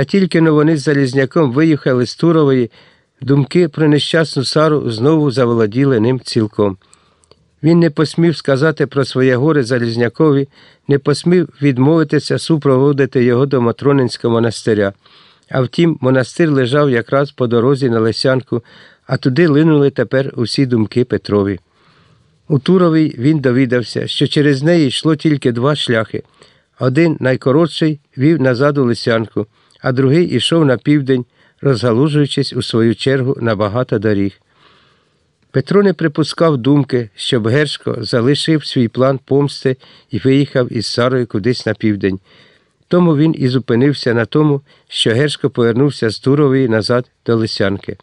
Та тільки но вони з Залізняком виїхали з Турової, думки про нещасну Сару знову заволоділи ним цілком. Він не посмів сказати про своє горе Залізнякові, не посмів відмовитися супроводити його до Матронинського монастиря. А втім, монастир лежав якраз по дорозі на Лисянку, а туди линули тепер усі думки Петрові. У Туровій він довідався, що через неї йшло тільки два шляхи. Один найкоротший вів назад у Лисянку, а другий ішов на південь, розгалужуючись у свою чергу на багато доріг. Петро не припускав думки, щоб Гершко залишив свій план помсти і виїхав із Сарою кудись на південь. Тому він і зупинився на тому, що Гершко повернувся з Турової назад до Лисянки.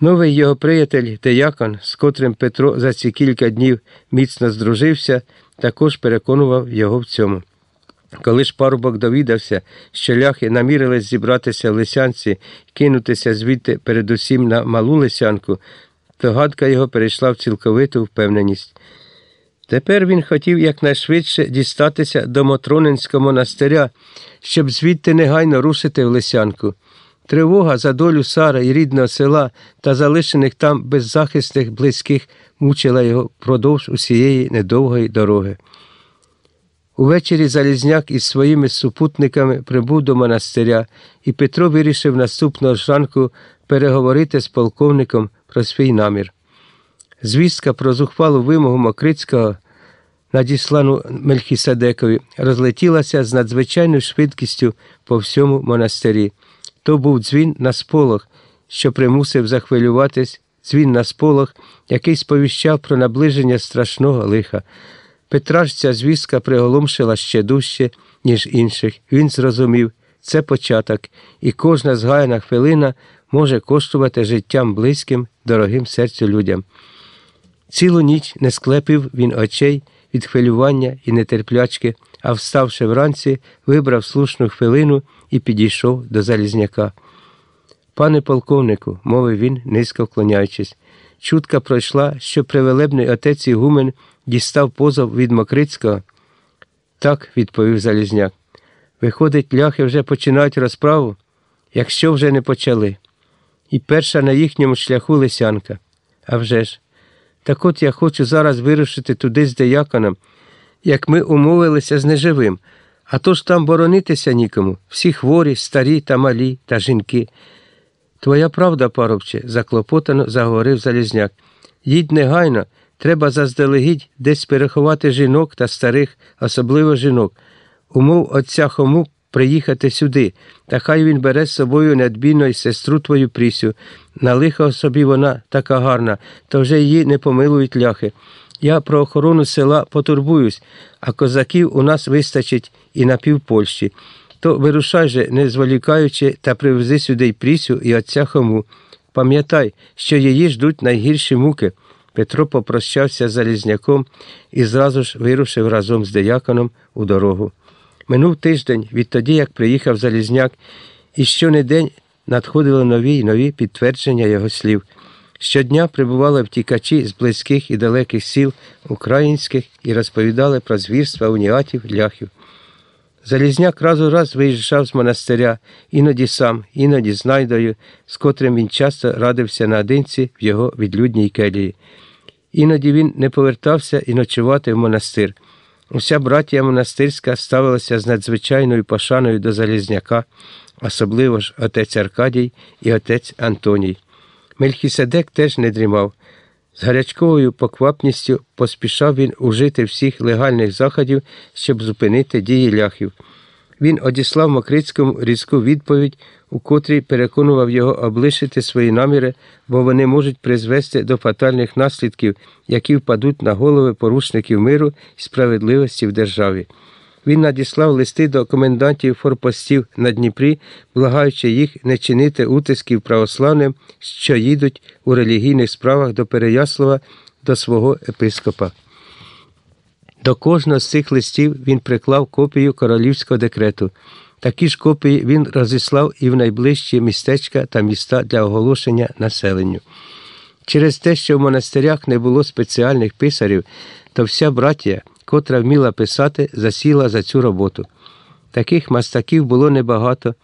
Новий його приятель Деякон, з котрим Петро за ці кілька днів міцно здружився, також переконував його в цьому. Коли ж парубок довідався, що ляхи намірились зібратися в Лисянці кинутися звідти передусім на малу Лисянку, то гадка його перейшла в цілковиту впевненість. Тепер він хотів якнайшвидше дістатися до Мотронинського монастиря, щоб звідти негайно рушити в Лисянку. Тривога за долю Сара і рідного села та залишених там беззахисних близьких мучила його впродовж усієї недовгої дороги. Увечері Залізняк із своїми супутниками прибув до монастиря, і Петро вирішив наступного ж ранку переговорити з полковником про свій намір. Звістка про зухвалу вимогу Мокрицького, надіслану Мельхіседекові, розлетілася з надзвичайною швидкістю по всьому монастирі. То був дзвін на сполох, що примусив захвилюватись, дзвін на сполох, який сповіщав про наближення страшного лиха. Петра ж ця звістка приголомшила ще дужче, ніж інших. Він зрозумів, це початок, і кожна згаяна хвилина може коштувати життям близьким, дорогим серцю людям. Цілу ніч не склепив він очей від хвилювання і нетерплячки, а вставши вранці, вибрав слушну хвилину і підійшов до Залізняка. Пане полковнику, мовив він, низько вклоняючись, чутка пройшла, що привелебний отець Ігумен дістав позов від Мокрицького. Так, відповів Залізняк. Виходить, ляхи вже починають розправу, якщо вже не почали. І перша на їхньому шляху лисянка. А вже ж. Так от я хочу зараз вирушити туди з деяконом, як ми умовилися з неживим, а то ж там боронитися нікому, всі хворі, старі та малі та жінки. Твоя правда, парубче, заклопотано заговорив Залізняк. Їдь негайно, треба заздалегідь десь переховати жінок та старих, особливо жінок. Умов отця Хому приїхати сюди, та хай він бере з собою недбійно й сестру твою Прісю. На лихо собі вона така гарна, то вже її не помилують ляхи. Я про охорону села потурбуюсь, а козаків у нас вистачить і на півпольщі. То вирушай же, не зволікаючи, та привези сюди й Прісю і отця Хому. Пам'ятай, що її ждуть найгірші муки. Петро попрощався з Залізняком і зразу ж вирушив разом з деяконом у дорогу. Минув тиждень відтоді, як приїхав Залізняк, і щонедень надходили нові й нові підтвердження його слів. Щодня прибували втікачі з близьких і далеких сіл українських і розповідали про звірства уніатів ляхів. Залізняк раз у раз виїжджав з монастиря, іноді сам, іноді з найдою, з котрим він часто радився наодинці в його відлюдній келії. Іноді він не повертався і ночувати в монастир. Уся братія монастирська ставилася з надзвичайною пошаною до Залізняка, особливо ж отець Аркадій і отець Антоній. Мельхіседек теж не дрімав. З гарячковою поквапністю поспішав він ужити всіх легальних заходів, щоб зупинити дії ляхів. Він одіслав Мокрицькому різку відповідь, у котрій переконував його облишити свої наміри, бо вони можуть призвести до фатальних наслідків, які впадуть на голови порушників миру і справедливості в державі. Він надіслав листи до комендантів форпостів на Дніпрі, благаючи їх не чинити утисків православним, що їдуть у релігійних справах до Переяслава до свого епископа. До кожного з цих листів він приклав копію королівського декрету. Такі ж копії він розіслав і в найближчі містечка та міста для оголошення населенню. Через те, що в монастирях не було спеціальних писарів, то вся братія, котра вміла писати, засіла за цю роботу. Таких мастаків було небагато.